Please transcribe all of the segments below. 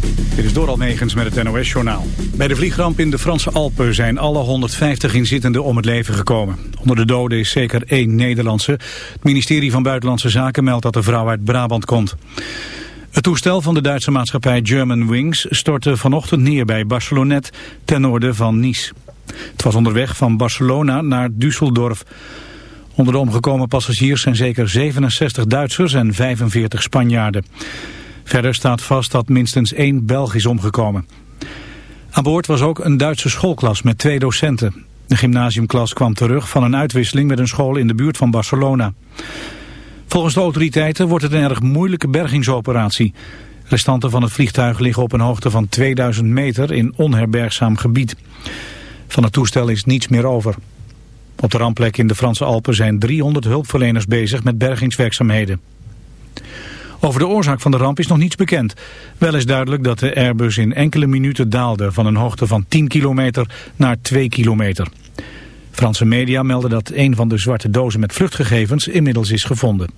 Dit is Doral Megens met het NOS-journaal. Bij de vliegramp in de Franse Alpen zijn alle 150 inzittenden om het leven gekomen. Onder de doden is zeker één Nederlandse. Het ministerie van Buitenlandse Zaken meldt dat de vrouw uit Brabant komt. Het toestel van de Duitse maatschappij German Wings stortte vanochtend neer bij Barcelonet ten noorden van Nice. Het was onderweg van Barcelona naar Düsseldorf. Onder de omgekomen passagiers zijn zeker 67 Duitsers en 45 Spanjaarden. Verder staat vast dat minstens één Belg is omgekomen. Aan boord was ook een Duitse schoolklas met twee docenten. De gymnasiumklas kwam terug van een uitwisseling met een school in de buurt van Barcelona. Volgens de autoriteiten wordt het een erg moeilijke bergingsoperatie. Restanten van het vliegtuig liggen op een hoogte van 2000 meter in onherbergzaam gebied. Van het toestel is niets meer over. Op de rampplek in de Franse Alpen zijn 300 hulpverleners bezig met bergingswerkzaamheden. Over de oorzaak van de ramp is nog niets bekend. Wel is duidelijk dat de Airbus in enkele minuten daalde van een hoogte van 10 kilometer naar 2 kilometer. Franse media melden dat een van de zwarte dozen met vluchtgegevens inmiddels is gevonden.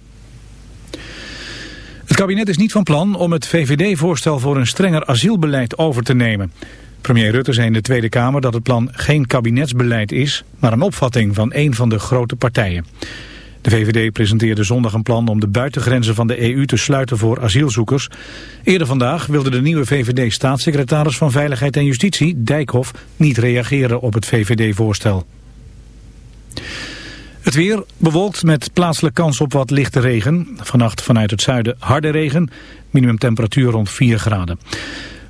Het kabinet is niet van plan om het VVD-voorstel voor een strenger asielbeleid over te nemen. Premier Rutte zei in de Tweede Kamer dat het plan geen kabinetsbeleid is, maar een opvatting van een van de grote partijen. De VVD presenteerde zondag een plan om de buitengrenzen van de EU te sluiten voor asielzoekers. Eerder vandaag wilde de nieuwe VVD-staatssecretaris van Veiligheid en Justitie, Dijkhoff, niet reageren op het VVD-voorstel. Het weer bewolkt met plaatselijk kans op wat lichte regen. Vannacht vanuit het zuiden harde regen, minimumtemperatuur rond 4 graden.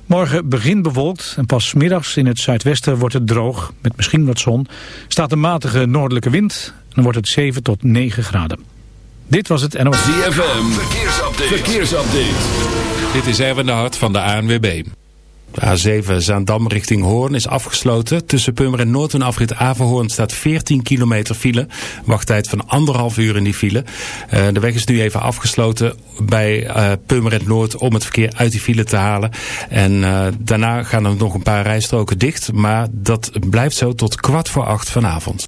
Morgen begin bewolkt en pas middags in het zuidwesten wordt het droog, met misschien wat zon. Staat een matige noordelijke wind dan wordt het 7 tot 9 graden. Dit was het NOS. ZFM, verkeersupdate. verkeersupdate. Dit is Erwin de Hart van de ANWB. De A7 Zaandam richting Hoorn is afgesloten. Tussen Purmerend Noord en afrit Averhoorn staat 14 kilometer file. Wachttijd van anderhalf uur in die file. Uh, de weg is nu even afgesloten bij uh, Purmerend Noord om het verkeer uit die file te halen. En uh, daarna gaan er nog een paar rijstroken dicht. Maar dat blijft zo tot kwart voor acht vanavond.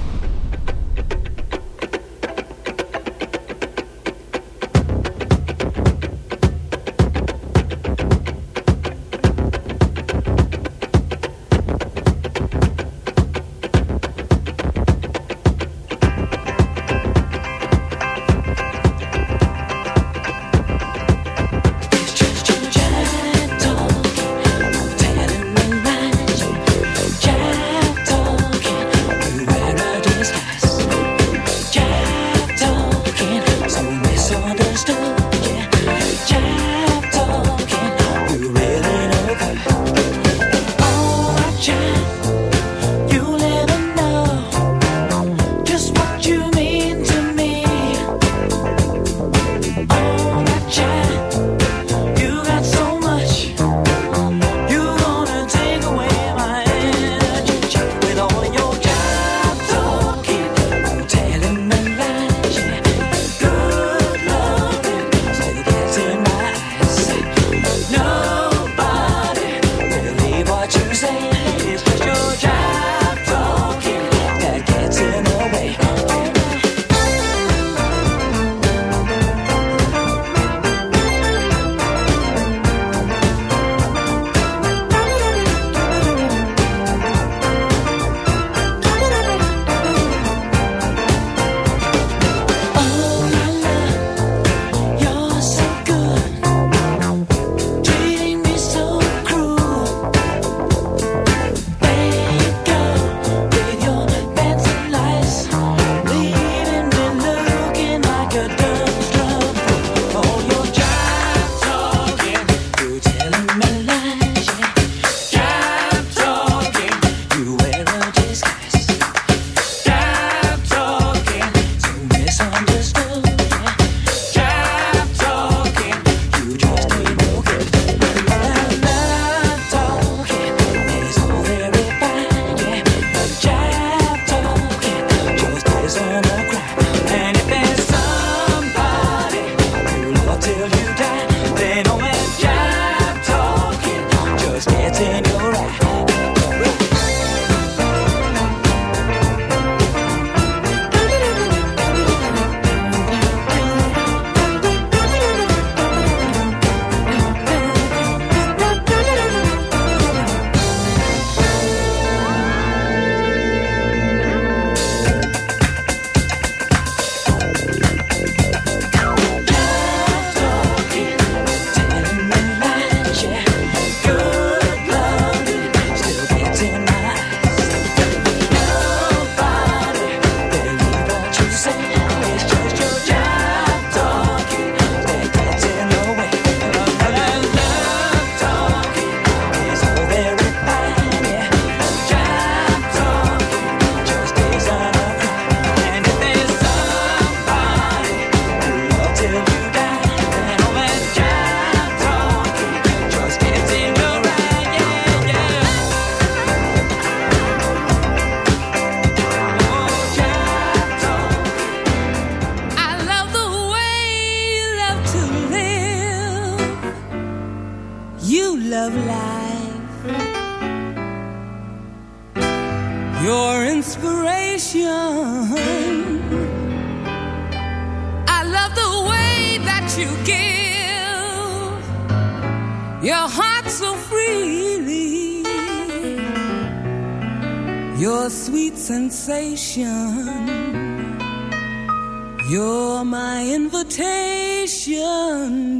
You're my invitation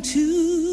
to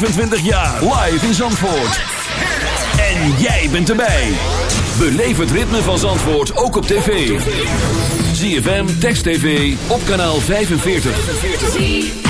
25 jaar. Live in Zandvoort. En jij bent erbij. Beleef het ritme van Zandvoort ook op tv. ZFM, Text TV, op kanaal 45.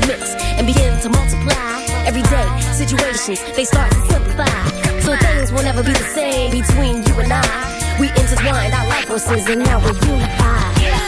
mix and begin to multiply, everyday situations they start to simplify. So things will never be the same between you and I. We intertwined our life forces and now we're unified.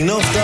no.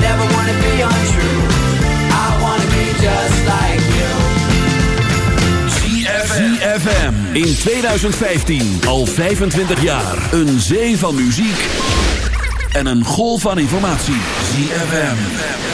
never wanna be wanna be just like. In 2015. Al 25 jaar. Een zee van muziek. En een golf van informatie. ZFM.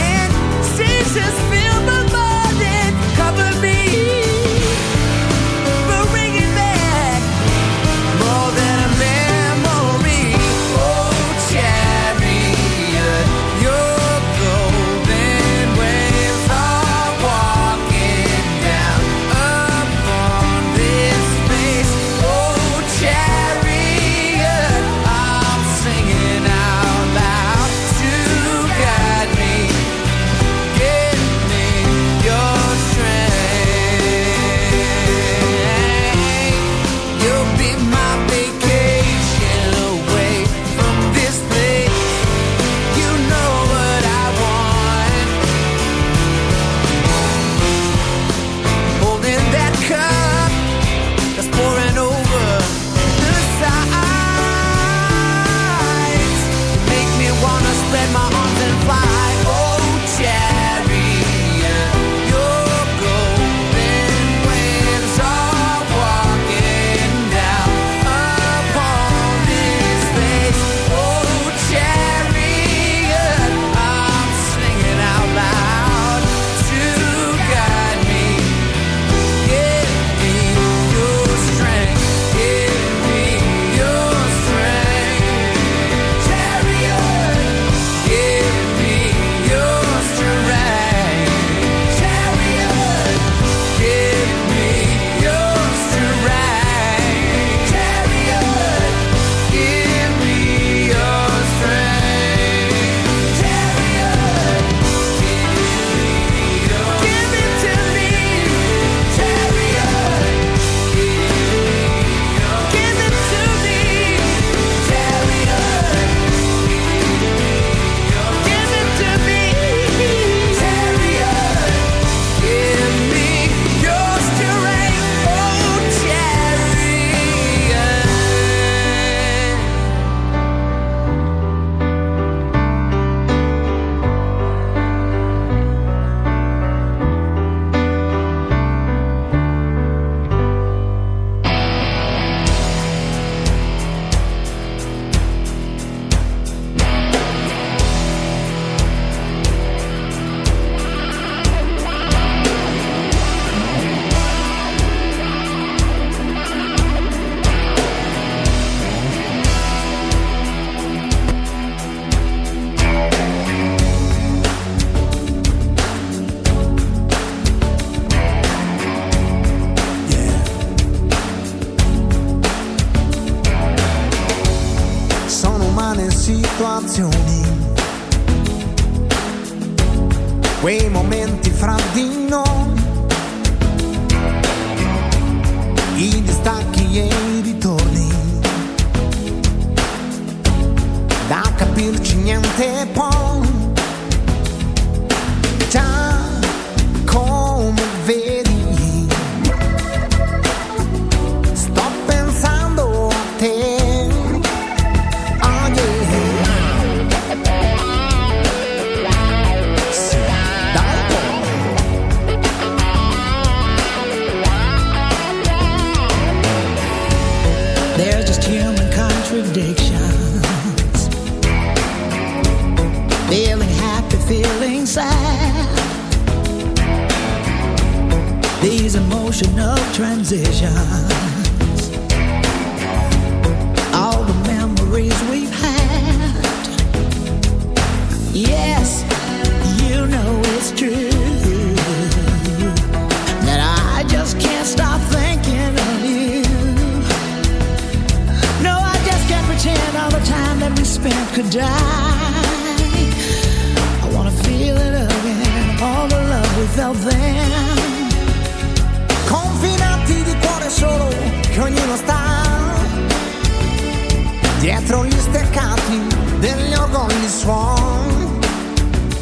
strong.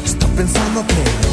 Stop inside my.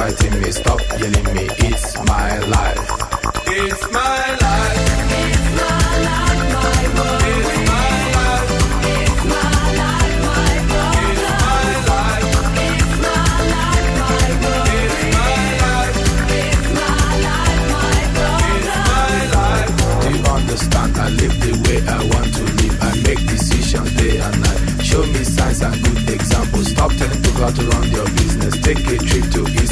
fighting me, stop yelling me, it's my life. It's my life. It's my life, my world. It's my life. It's my life, my world. It's my life. It's my life, my world. It's my life. It's my life, my world. It's my life. Do you understand? I live the way I want to live. I make decisions day and night. Show me signs and good examples. Stop telling people how to run your business. Take a trip to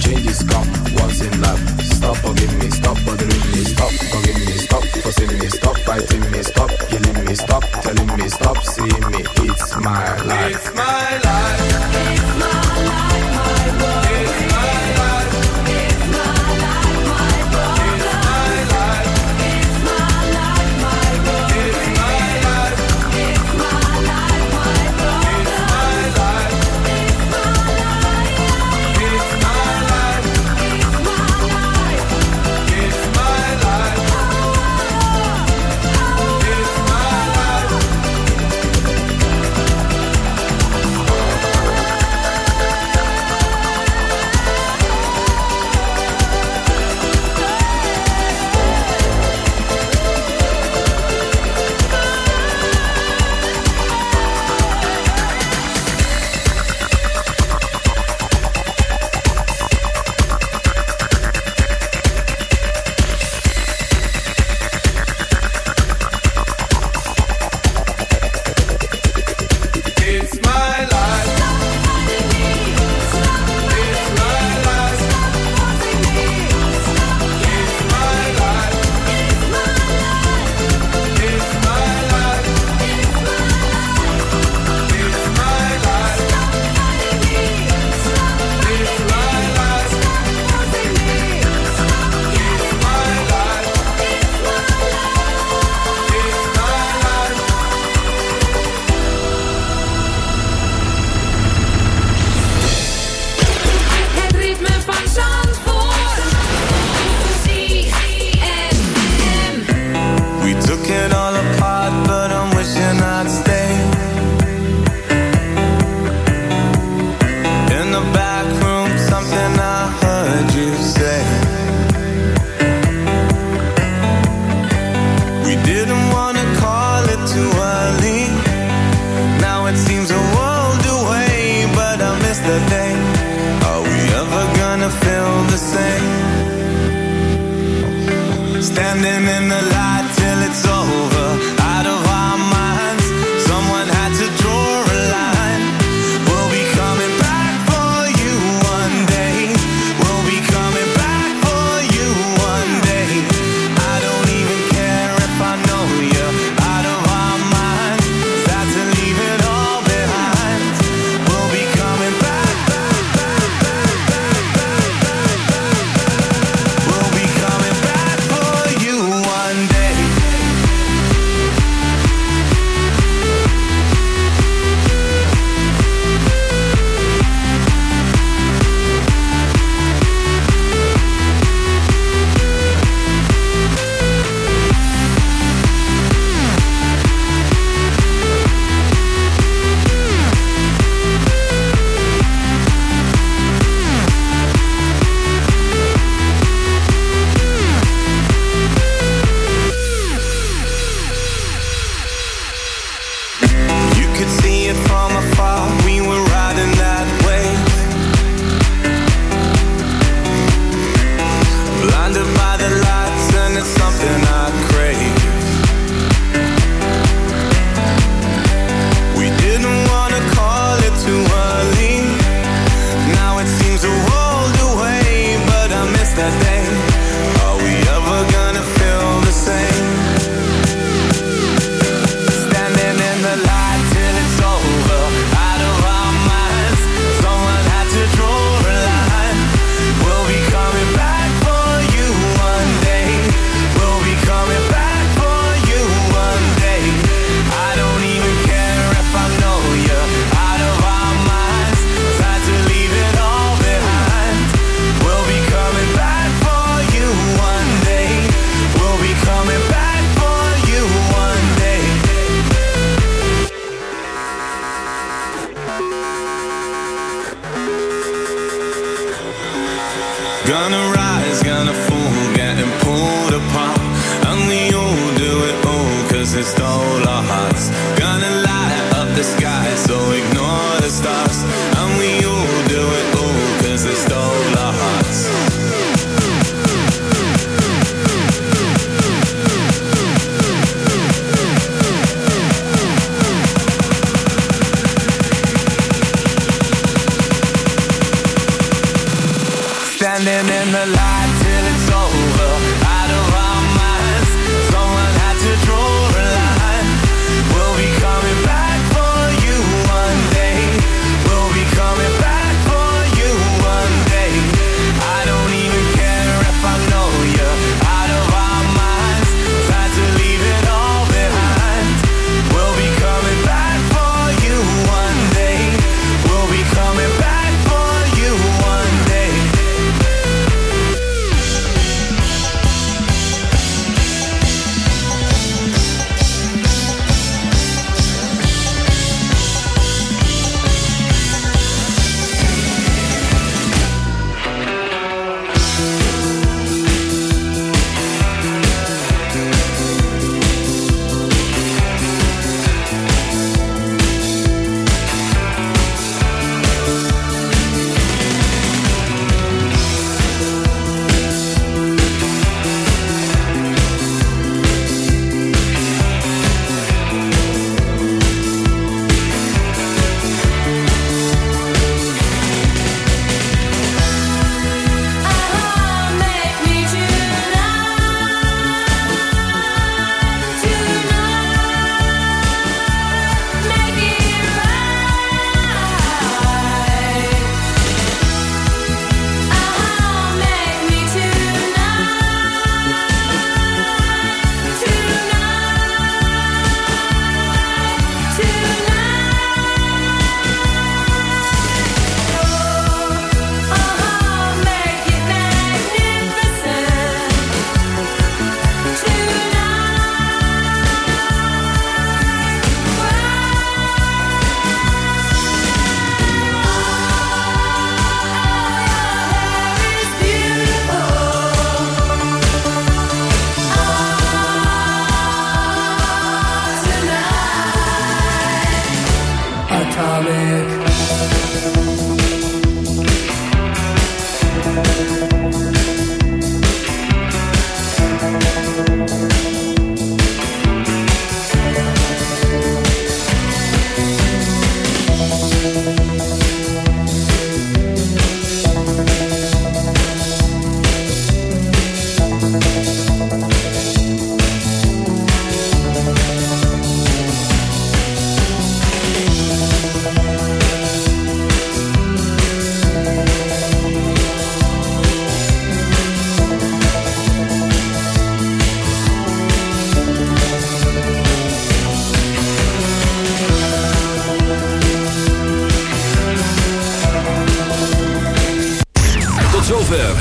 Changes come once in life. Stop or give me, stop bothering me, stop or give me, stop forcing me, stop fighting me, stop killing me, stop telling me, stop seeing me. Gonna rise, gonna fall,